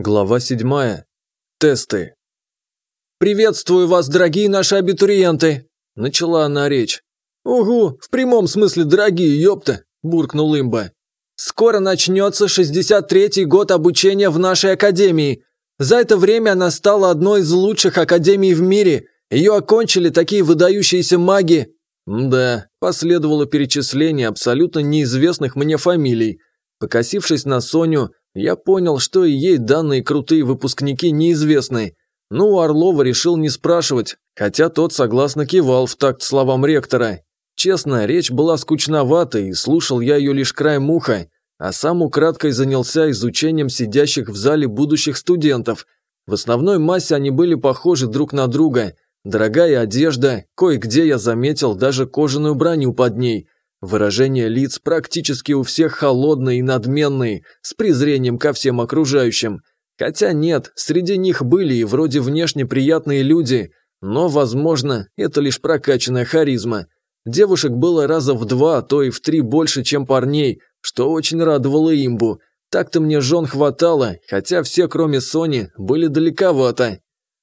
Глава 7. Тесты. «Приветствую вас, дорогие наши абитуриенты!» – начала она речь. «Угу, в прямом смысле дорогие, ёпта!» – буркнул имба. «Скоро начнется 63-й год обучения в нашей академии. За это время она стала одной из лучших академий в мире. Ее окончили такие выдающиеся маги». Да, последовало перечисление абсолютно неизвестных мне фамилий. Покосившись на Соню, я понял, что и ей данные крутые выпускники неизвестны. Ну, у Орлова решил не спрашивать, хотя тот согласно кивал в такт словам ректора. Честно, речь была скучноватой, и слушал я ее лишь краем уха, а сам украдкой занялся изучением сидящих в зале будущих студентов. В основной массе они были похожи друг на друга. Дорогая одежда, кое-где я заметил даже кожаную броню под ней – Выражения лиц практически у всех холодные и надменные, с презрением ко всем окружающим. Хотя нет, среди них были и вроде внешне приятные люди, но, возможно, это лишь прокачанная харизма. Девушек было раза в два, а то и в три больше, чем парней, что очень радовало имбу. Так-то мне жен хватало, хотя все, кроме Сони, были далековато.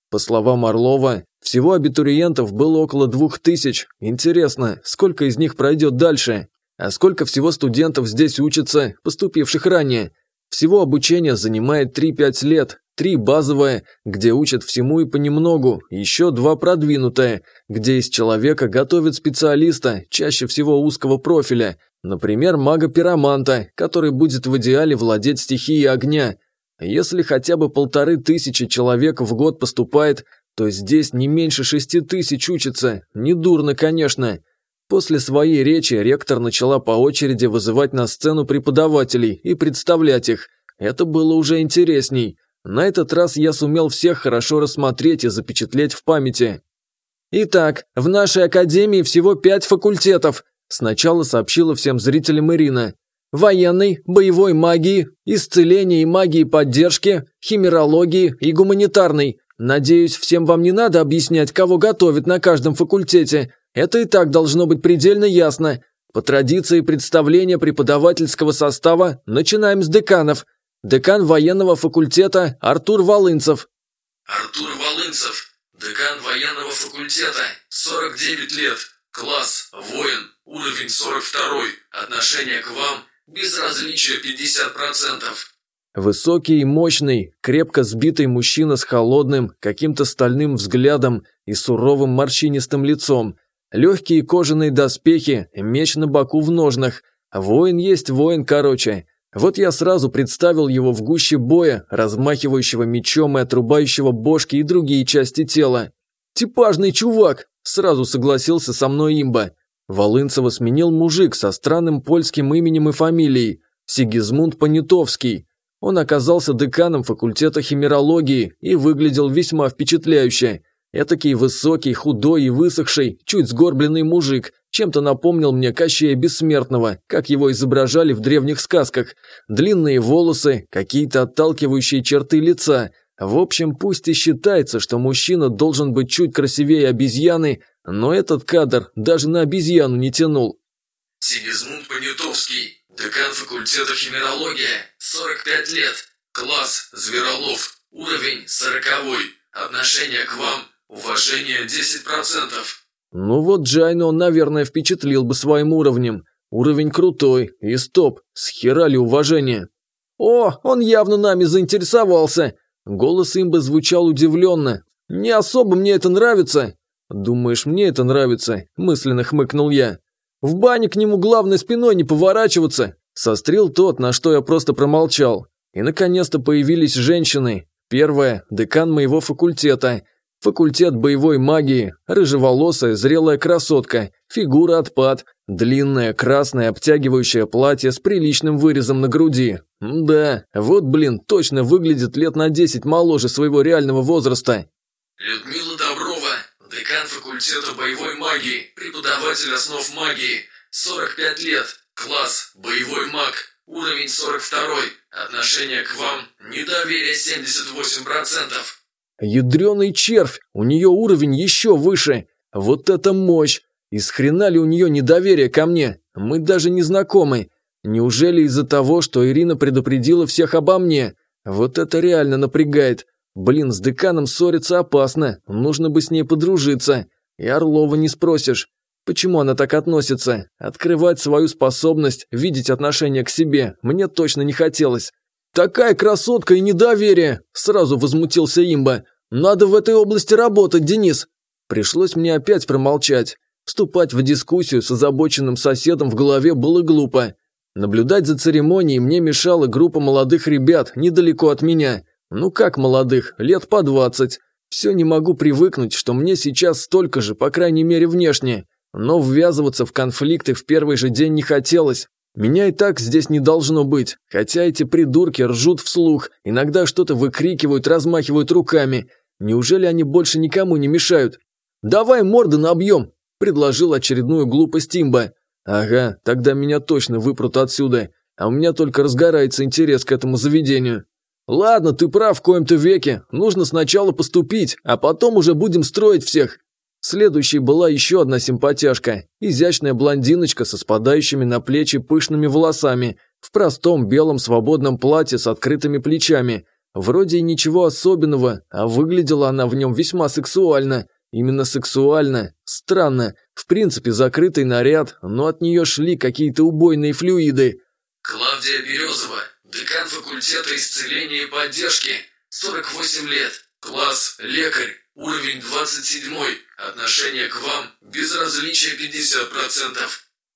По словам Орлова, всего абитуриентов было около двух тысяч. Интересно, сколько из них пройдет дальше? А сколько всего студентов здесь учатся, поступивших ранее? Всего обучение занимает 3-5 лет, три базовое, где учат всему и понемногу, еще два продвинутое, где из человека готовят специалиста, чаще всего узкого профиля, например, мага-пироманта, который будет в идеале владеть стихией огня. Если хотя бы полторы тысячи человек в год поступает, то здесь не меньше шести тысяч учатся, недурно, конечно. После своей речи ректор начала по очереди вызывать на сцену преподавателей и представлять их. Это было уже интересней. На этот раз я сумел всех хорошо рассмотреть и запечатлеть в памяти. «Итак, в нашей академии всего пять факультетов», сначала сообщила всем зрителям Ирина. «Военной, боевой магии, исцеления и магии поддержки, химерологии и гуманитарной. Надеюсь, всем вам не надо объяснять, кого готовят на каждом факультете. Это и так должно быть предельно ясно. По традиции представления преподавательского состава начинаем с деканов. Декан военного факультета Артур Волынцев. Артур Волынцев, декан военного факультета, 49 лет, класс, воин, уровень 42, отношение к вам, безразличие 50%. Высокий и мощный, крепко сбитый мужчина с холодным, каким-то стальным взглядом и суровым морщинистым лицом. Легкие кожаные доспехи, меч на боку в ножнах. Воин есть воин, короче. Вот я сразу представил его в гуще боя, размахивающего мечом и отрубающего бошки и другие части тела. «Типажный чувак!» – сразу согласился со мной имба. Волынцева сменил мужик со странным польским именем и фамилией – Сигизмунд Понятовский. Он оказался деканом факультета химерологии и выглядел весьма впечатляюще. Этакий высокий, худой и высохший, чуть сгорбленный мужик, чем-то напомнил мне Кощея Бессмертного, как его изображали в древних сказках. Длинные волосы, какие-то отталкивающие черты лица. В общем, пусть и считается, что мужчина должен быть чуть красивее обезьяны, но этот кадр даже на обезьяну не тянул. Сигизмунд Понятовский, декан факультета химерология, 45 лет. Класс Зверолов. Уровень 40. Отношение к вам уважение 10%. Ну вот Джайна он, наверное, впечатлил бы своим уровнем. Уровень крутой. И стоп, схерали уважение. О, он явно нами заинтересовался. Голос имба звучал удивленно. Не особо мне это нравится. Думаешь, мне это нравится? Мысленно хмыкнул я. В бане к нему главной спиной не поворачиваться. Сострил тот, на что я просто промолчал. И наконец-то появились женщины. Первая – декан моего факультета. Факультет боевой магии. Рыжеволосая, зрелая красотка. Фигура отпад. Длинное, красное, обтягивающее платье с приличным вырезом на груди. Да, вот, блин, точно выглядит лет на 10 моложе своего реального возраста. Людмила Доброва, декан факультета боевой магии, преподаватель основ магии, 45 лет, Класс «Боевой маг», уровень 42, отношение к вам недоверие 78%. Ядреный червь, у нее уровень еще выше. Вот это мощь! Из хрена ли у нее недоверие ко мне? Мы даже не знакомы. Неужели из-за того, что Ирина предупредила всех обо мне? Вот это реально напрягает. Блин, с деканом ссориться опасно, нужно бы с ней подружиться. И Орлова не спросишь. Почему она так относится? Открывать свою способность, видеть отношение к себе, мне точно не хотелось. «Такая красотка и недоверие!» – сразу возмутился имба. «Надо в этой области работать, Денис!» Пришлось мне опять промолчать. Вступать в дискуссию с озабоченным соседом в голове было глупо. Наблюдать за церемонией мне мешала группа молодых ребят недалеко от меня. Ну как молодых, лет по двадцать. Все не могу привыкнуть, что мне сейчас столько же, по крайней мере внешне. Но ввязываться в конфликты в первый же день не хотелось. Меня и так здесь не должно быть, хотя эти придурки ржут вслух, иногда что-то выкрикивают, размахивают руками. Неужели они больше никому не мешают? «Давай морды набьем!» – предложил очередную глупость имба. «Ага, тогда меня точно выпрут отсюда, а у меня только разгорается интерес к этому заведению». «Ладно, ты прав в коем-то веке, нужно сначала поступить, а потом уже будем строить всех». Следующей была еще одна симпатяшка, изящная блондиночка со спадающими на плечи пышными волосами, в простом белом свободном платье с открытыми плечами. Вроде и ничего особенного, а выглядела она в нем весьма сексуально. Именно сексуально. Странно. В принципе, закрытый наряд, но от нее шли какие-то убойные флюиды. Клавдия Березова, декан факультета исцеления и поддержки, 48 лет, класс лекарь, уровень 27, отношение к вам, безразличие 50%.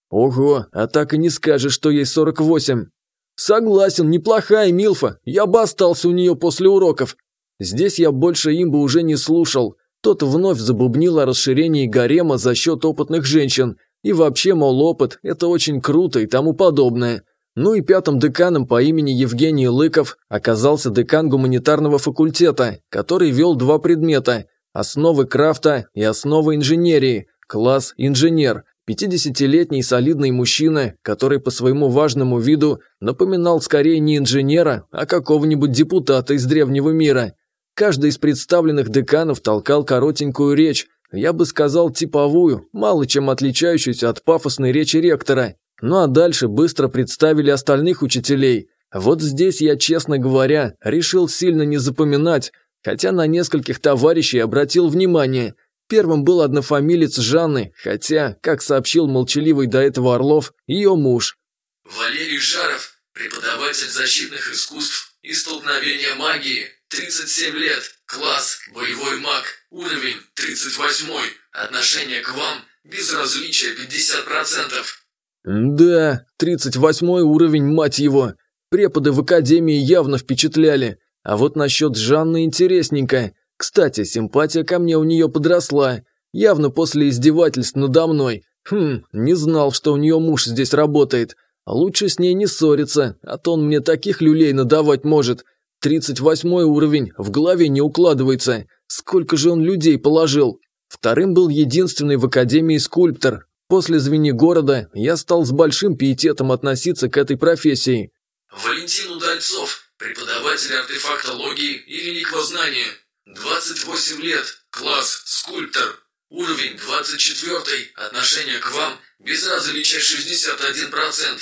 Ого, а так и не скажешь, что ей 48. Согласен, неплохая Милфа, я бы остался у нее после уроков. Здесь я больше им бы уже не слушал. Тот вновь забубнил о расширении гарема за счет опытных женщин. И вообще, мол, опыт – это очень круто и тому подобное. Ну и пятым деканом по имени Евгений Лыков оказался декан гуманитарного факультета, который вел два предмета – основы крафта и основы инженерии, класс инженер, 50-летний солидный мужчина, который по своему важному виду напоминал скорее не инженера, а какого-нибудь депутата из древнего мира. Каждый из представленных деканов толкал коротенькую речь, я бы сказал типовую, мало чем отличающуюся от пафосной речи ректора. Ну а дальше быстро представили остальных учителей. Вот здесь я, честно говоря, решил сильно не запоминать, хотя на нескольких товарищей обратил внимание. Первым был однофамилец Жанны, хотя, как сообщил молчаливый до этого Орлов, ее муж. Валерий Жаров, преподаватель защитных искусств и столкновения магии, 37 лет, класс, боевой маг, уровень 38, отношение к вам, безразличие 50%. Да, 38 уровень, мать его. Преподы в академии явно впечатляли. А вот насчет Жанны интересненько. Кстати, симпатия ко мне у нее подросла. Явно после издевательств надо мной. Хм, не знал, что у нее муж здесь работает. Лучше с ней не ссориться, а то он мне таких люлей надавать может. Тридцать восьмой уровень, в голове не укладывается. Сколько же он людей положил? Вторым был единственный в Академии скульптор. После звени города я стал с большим пиететом относиться к этой профессии. Валентин Удальцов, преподаватель артефактологии и реликвознания. 28 лет, класс, скульптор. Уровень 24, отношение к вам, безразличие 61%.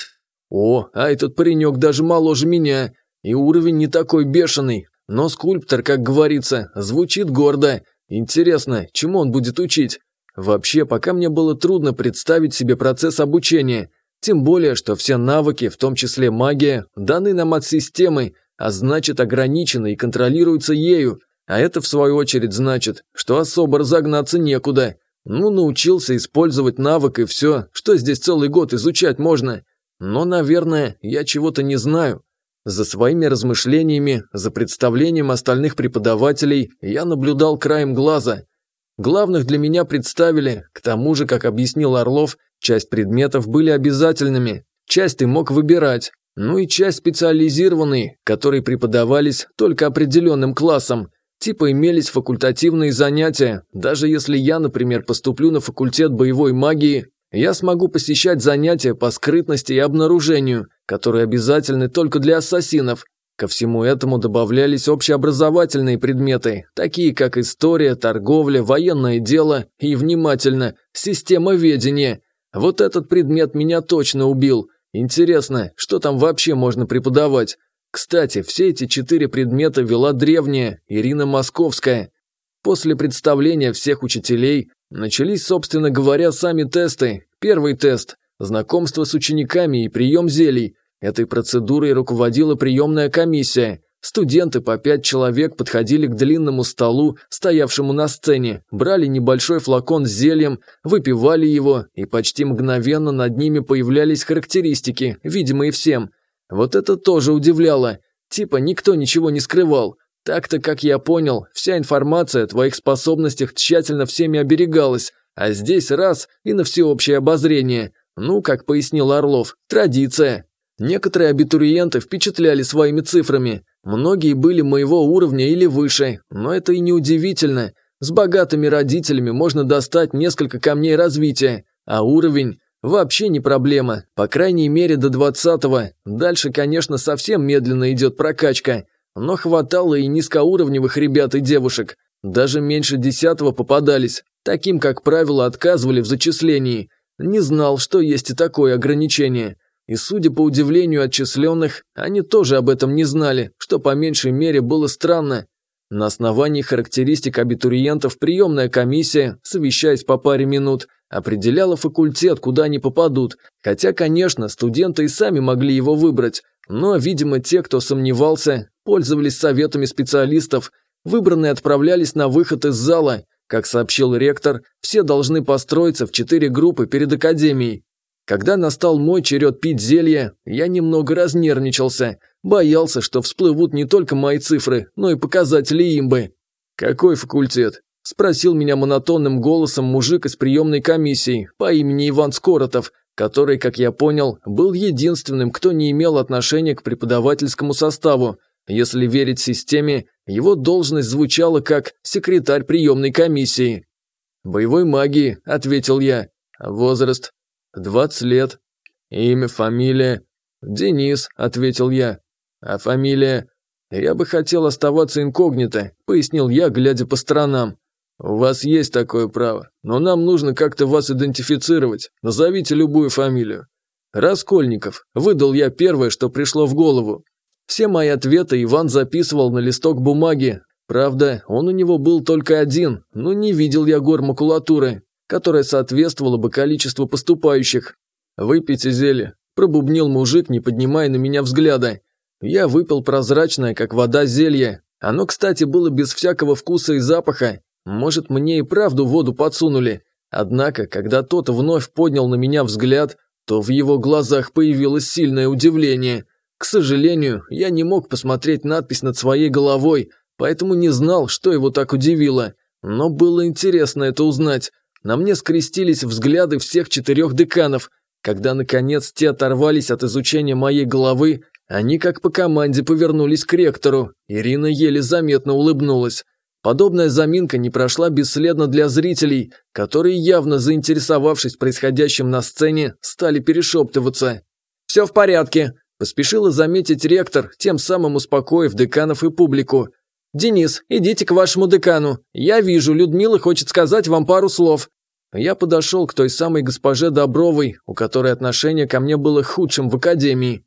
О, а этот паренек даже моложе меня. И уровень не такой бешеный, но скульптор, как говорится, звучит гордо. Интересно, чему он будет учить? Вообще, пока мне было трудно представить себе процесс обучения. Тем более, что все навыки, в том числе магия, даны нам от системы, а значит ограничены и контролируются ею. А это, в свою очередь, значит, что особо разогнаться некуда. Ну, научился использовать навык и все, что здесь целый год изучать можно. Но, наверное, я чего-то не знаю. За своими размышлениями, за представлением остальных преподавателей я наблюдал краем глаза. Главных для меня представили, к тому же, как объяснил Орлов, часть предметов были обязательными, часть ты мог выбирать, ну и часть специализированные, которые преподавались только определенным классом, типа имелись факультативные занятия, даже если я, например, поступлю на факультет боевой магии, я смогу посещать занятия по скрытности и обнаружению, которые обязательны только для ассасинов. Ко всему этому добавлялись общеобразовательные предметы, такие как история, торговля, военное дело и, внимательно, система ведения. Вот этот предмет меня точно убил. Интересно, что там вообще можно преподавать? Кстати, все эти четыре предмета вела древняя Ирина Московская. После представления всех учителей начались, собственно говоря, сами тесты. Первый тест – знакомство с учениками и прием зелий. Этой процедурой руководила приемная комиссия. Студенты по пять человек подходили к длинному столу, стоявшему на сцене, брали небольшой флакон с зельем, выпивали его, и почти мгновенно над ними появлялись характеристики, видимые всем – вот это тоже удивляло. Типа никто ничего не скрывал. Так-то, как я понял, вся информация о твоих способностях тщательно всеми оберегалась, а здесь раз и на всеобщее обозрение. Ну, как пояснил Орлов, традиция. Некоторые абитуриенты впечатляли своими цифрами. Многие были моего уровня или выше, но это и не удивительно. С богатыми родителями можно достать несколько камней развития, а уровень Вообще не проблема, по крайней мере до двадцатого. Дальше, конечно, совсем медленно идет прокачка, но хватало и низкоуровневых ребят и девушек. Даже меньше десятого попадались, таким, как правило, отказывали в зачислении. Не знал, что есть и такое ограничение. И, судя по удивлению отчисленных, они тоже об этом не знали, что по меньшей мере было странно. На основании характеристик абитуриентов приемная комиссия, совещаясь по паре минут, определяла факультет, куда они попадут, хотя, конечно, студенты и сами могли его выбрать, но, видимо, те, кто сомневался, пользовались советами специалистов, выбранные отправлялись на выход из зала. Как сообщил ректор, все должны построиться в четыре группы перед академией. Когда настал мой черед пить зелье, я немного разнервничался, боялся, что всплывут не только мои цифры, но и показатели имбы. «Какой факультет?» Спросил меня монотонным голосом мужик из приемной комиссии по имени Иван Скоротов, который, как я понял, был единственным, кто не имел отношения к преподавательскому составу. Если верить системе, его должность звучала как секретарь приемной комиссии. «Боевой магии», – ответил я. «Возраст?» «20 лет». «Имя, фамилия?» «Денис», – ответил я. «А фамилия?» «Я бы хотел оставаться инкогнито», – пояснил я, глядя по сторонам. «У вас есть такое право, но нам нужно как-то вас идентифицировать. Назовите любую фамилию». «Раскольников», – выдал я первое, что пришло в голову. Все мои ответы Иван записывал на листок бумаги. Правда, он у него был только один, но не видел я гор макулатуры, которая соответствовала бы количеству поступающих. «Выпейте зелье», – пробубнил мужик, не поднимая на меня взгляда. Я выпил прозрачное, как вода, зелье. Оно, кстати, было без всякого вкуса и запаха, может, мне и правду воду подсунули. Однако, когда тот вновь поднял на меня взгляд, то в его глазах появилось сильное удивление. К сожалению, я не мог посмотреть надпись над своей головой, поэтому не знал, что его так удивило. Но было интересно это узнать. На мне скрестились взгляды всех четырех деканов. Когда, наконец, те оторвались от изучения моей головы, они как по команде повернулись к ректору. Ирина еле заметно улыбнулась. Подобная заминка не прошла бесследно для зрителей, которые, явно заинтересовавшись происходящим на сцене, стали перешептываться. «Все в порядке», – поспешила заметить ректор, тем самым успокоив деканов и публику. «Денис, идите к вашему декану. Я вижу, Людмила хочет сказать вам пару слов». Я подошел к той самой госпоже Добровой, у которой отношение ко мне было худшим в академии.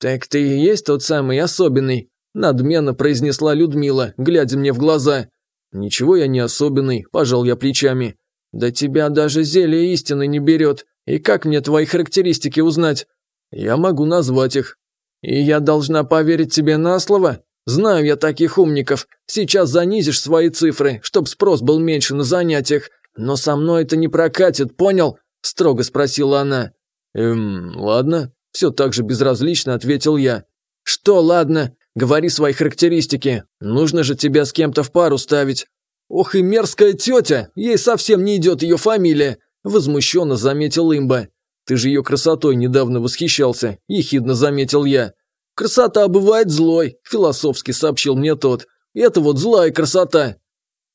«Так ты и есть тот самый особенный», – надменно произнесла Людмила, глядя мне в глаза. «Ничего я не особенный», – пожал я плечами. «Да тебя даже зелье истины не берет. И как мне твои характеристики узнать?» «Я могу назвать их». «И я должна поверить тебе на слово? Знаю я таких умников. Сейчас занизишь свои цифры, чтоб спрос был меньше на занятиях. Но со мной это не прокатит, понял?» – строго спросила она. «Эм, ладно», – все так же безразлично ответил я. «Что ладно? Говори свои характеристики. Нужно же тебя с кем-то в пару ставить». «Ох и мерзкая тетя! Ей совсем не идет ее фамилия!» Возмущенно заметил имба. «Ты же ее красотой недавно восхищался», – ехидно заметил я. «Красота бывает злой», – философски сообщил мне тот. «Это вот злая красота».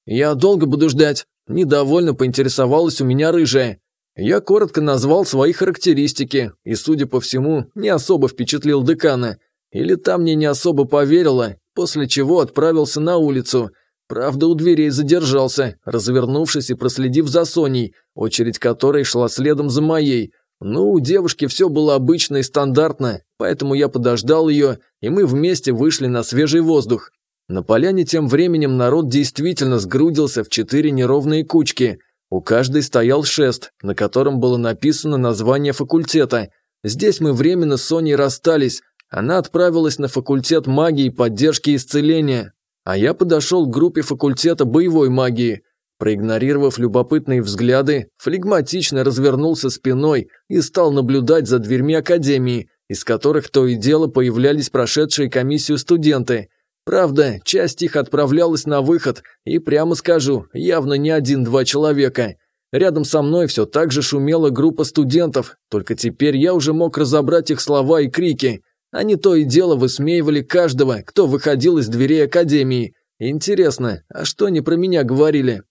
«Я долго буду ждать», – недовольно поинтересовалась у меня рыжая. Я коротко назвал свои характеристики и, судя по всему, не особо впечатлил декана – или та мне не особо поверила, после чего отправился на улицу. Правда, у дверей задержался, развернувшись и проследив за Соней, очередь которой шла следом за моей. Ну, у девушки все было обычно и стандартно, поэтому я подождал ее, и мы вместе вышли на свежий воздух. На поляне тем временем народ действительно сгрудился в четыре неровные кучки. У каждой стоял шест, на котором было написано название факультета. Здесь мы временно с Соней расстались. Она отправилась на факультет магии, поддержки и исцеления. А я подошел к группе факультета боевой магии. Проигнорировав любопытные взгляды, флегматично развернулся спиной и стал наблюдать за дверьми академии, из которых то и дело появлялись прошедшие комиссию студенты. Правда, часть их отправлялась на выход, и прямо скажу, явно не один-два человека. Рядом со мной все так же шумела группа студентов, только теперь я уже мог разобрать их слова и крики. Они то и дело высмеивали каждого, кто выходил из дверей академии. Интересно, а что они про меня говорили?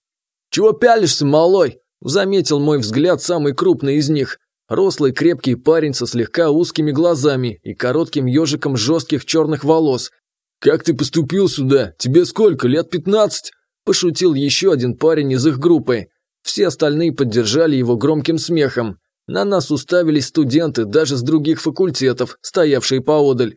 «Чего пялишься, малой?» – заметил мой взгляд самый крупный из них. Рослый крепкий парень со слегка узкими глазами и коротким ежиком жестких черных волос. «Как ты поступил сюда? Тебе сколько, лет пятнадцать?» – пошутил еще один парень из их группы. Все остальные поддержали его громким смехом. На нас уставились студенты даже с других факультетов, стоявшие поодаль.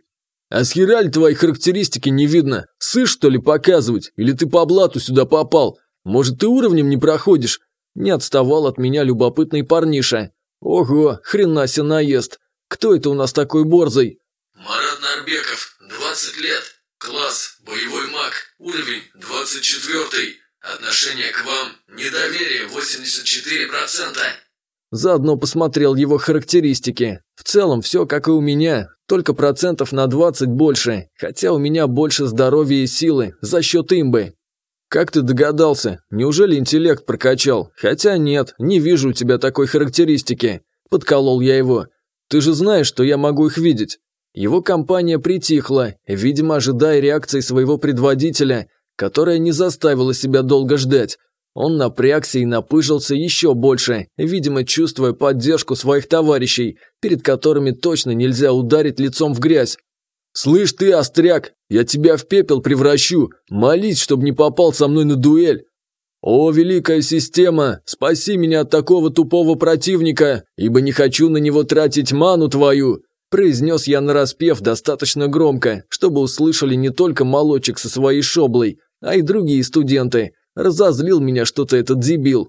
«А с хераль твои характеристики не видно? Сышь, что ли, показывать? Или ты по блату сюда попал? Может, ты уровнем не проходишь?» Не отставал от меня любопытный парниша. «Ого, хрена себе наезд! Кто это у нас такой борзый?» Марат Нарбеков, 20 лет. Класс, боевой маг, уровень 24. Отношение к вам, недоверие 84%. Заодно посмотрел его характеристики. В целом все как и у меня, только процентов на 20 больше, хотя у меня больше здоровья и силы за счет имбы. Как ты догадался? Неужели интеллект прокачал? Хотя нет, не вижу у тебя такой характеристики. Подколол я его. Ты же знаешь, что я могу их видеть. Его компания притихла, видимо, ожидая реакции своего предводителя, которая не заставила себя долго ждать. Он напрягся и напыжился еще больше, видимо, чувствуя поддержку своих товарищей, перед которыми точно нельзя ударить лицом в грязь. «Слышь ты, остряк, я тебя в пепел превращу, молись, чтобы не попал со мной на дуэль!» «О, великая система, спаси меня от такого тупого противника, ибо не хочу на него тратить ману твою!» Произнес я нараспев достаточно громко, чтобы услышали не только молочек со своей шоблой, а и другие студенты, Разозлил меня что-то этот дебил.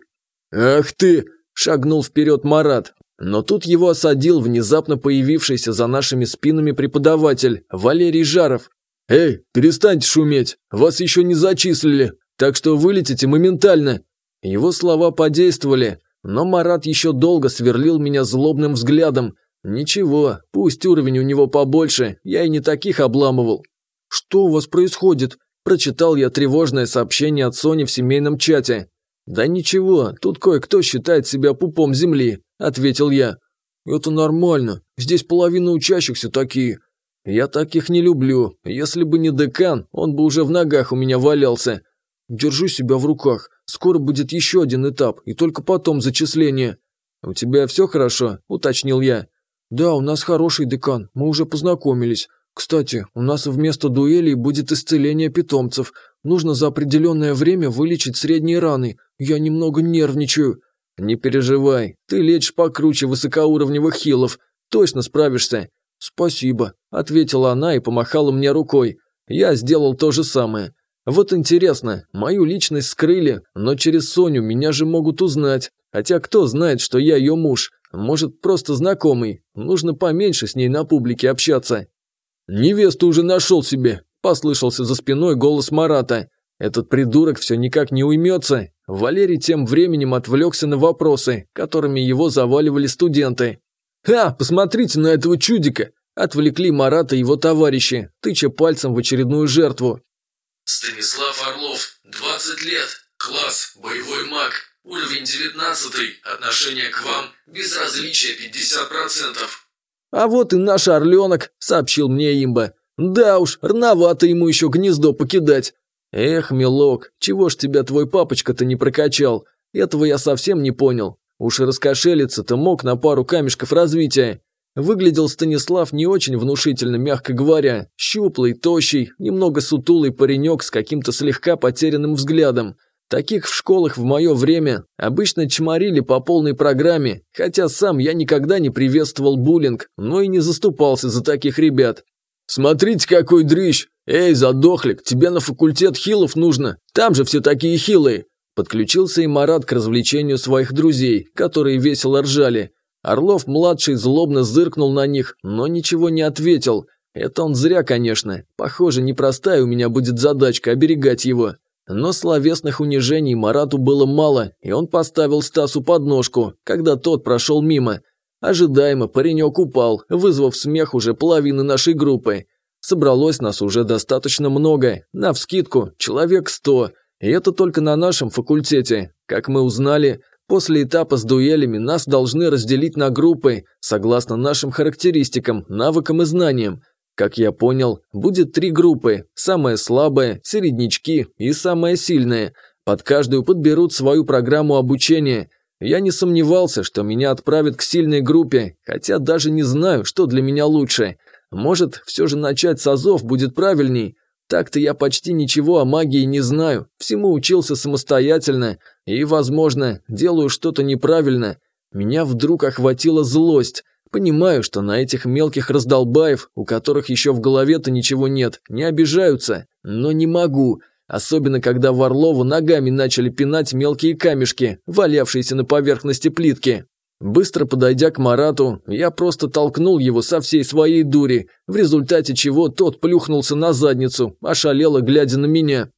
«Ах ты!» – шагнул вперед Марат. Но тут его осадил внезапно появившийся за нашими спинами преподаватель Валерий Жаров. «Эй, перестаньте шуметь, вас еще не зачислили, так что вылетите моментально!» Его слова подействовали, но Марат еще долго сверлил меня злобным взглядом. Ничего, пусть уровень у него побольше, я и не таких обламывал. «Что у вас происходит?» Прочитал я тревожное сообщение от Сони в семейном чате. «Да ничего, тут кое-кто считает себя пупом земли», – ответил я. «Это нормально, здесь половина учащихся такие». «Я таких не люблю. Если бы не декан, он бы уже в ногах у меня валялся. Держи себя в руках. Скоро будет еще один этап, и только потом зачисление». «У тебя все хорошо?» – уточнил я. «Да, у нас хороший декан, мы уже познакомились. Кстати, у нас вместо дуэлей будет исцеление питомцев. Нужно за определенное время вылечить средние раны. Я немного нервничаю. Не переживай, ты лечишь покруче высокоуровневых хилов. Точно справишься. Спасибо, ответила она и помахала мне рукой. Я сделал то же самое. Вот интересно, мою личность скрыли, но через Соню меня же могут узнать. Хотя кто знает, что я ее муж? Может, просто знакомый. Нужно поменьше с ней на публике общаться. «Невесту уже нашел себе», – послышался за спиной голос Марата. Этот придурок все никак не уймется. Валерий тем временем отвлекся на вопросы, которыми его заваливали студенты. «Ха, посмотрите на этого чудика!» – отвлекли Марата и его товарищи, тыча пальцем в очередную жертву. Станислав Орлов, 20 лет, класс, боевой маг, уровень 19, отношение к вам, безразличие 50%. «А вот и наш орленок», – сообщил мне имба. «Да уж, рановато ему еще гнездо покидать». «Эх, милок, чего ж тебя твой папочка-то не прокачал? Этого я совсем не понял. Уж и раскошелиться-то мог на пару камешков развития». Выглядел Станислав не очень внушительно, мягко говоря. Щуплый, тощий, немного сутулый паренек с каким-то слегка потерянным взглядом. Таких в школах в мое время обычно чморили по полной программе, хотя сам я никогда не приветствовал буллинг, но и не заступался за таких ребят. «Смотрите, какой дрищ! Эй, задохлик, тебе на факультет хилов нужно, там же все такие хилые!» Подключился и Марат к развлечению своих друзей, которые весело ржали. Орлов-младший злобно зыркнул на них, но ничего не ответил. Это он зря, конечно. Похоже, непростая у меня будет задачка оберегать его. Но словесных унижений Марату было мало, и он поставил Стасу подножку, когда тот прошел мимо. Ожидаемо паренек упал, вызвав смех уже половины нашей группы. Собралось нас уже достаточно много, навскидку человек сто, и это только на нашем факультете. Как мы узнали, после этапа с дуэлями нас должны разделить на группы, согласно нашим характеристикам, навыкам и знаниям. Как я понял, будет три группы, самая слабая, середнячки и самая сильная. Под каждую подберут свою программу обучения. Я не сомневался, что меня отправят к сильной группе, хотя даже не знаю, что для меня лучше. Может, все же начать с азов будет правильней. Так-то я почти ничего о магии не знаю, всему учился самостоятельно и, возможно, делаю что-то неправильно. Меня вдруг охватила злость. Понимаю, что на этих мелких раздолбаев, у которых еще в голове-то ничего нет, не обижаются, но не могу, особенно когда в Орлову ногами начали пинать мелкие камешки, валявшиеся на поверхности плитки. Быстро подойдя к Марату, я просто толкнул его со всей своей дури, в результате чего тот плюхнулся на задницу, ошалело глядя на меня.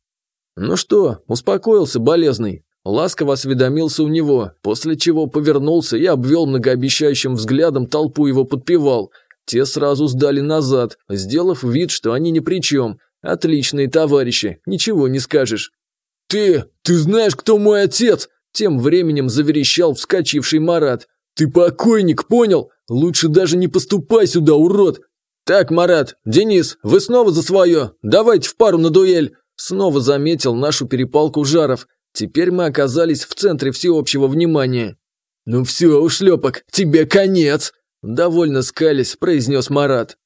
«Ну что, успокоился болезный?» Ласково осведомился у него, после чего повернулся и обвел многообещающим взглядом толпу его подпевал. Те сразу сдали назад, сделав вид, что они ни при чем. Отличные товарищи, ничего не скажешь. «Ты, ты знаешь, кто мой отец?» Тем временем заверещал вскочивший Марат. «Ты покойник, понял? Лучше даже не поступай сюда, урод!» «Так, Марат, Денис, вы снова за свое? Давайте в пару на дуэль!» Снова заметил нашу перепалку Жаров. Теперь мы оказались в центре всеобщего внимания. «Ну все, ушлепок, тебе конец!» Довольно скались, произнес Марат.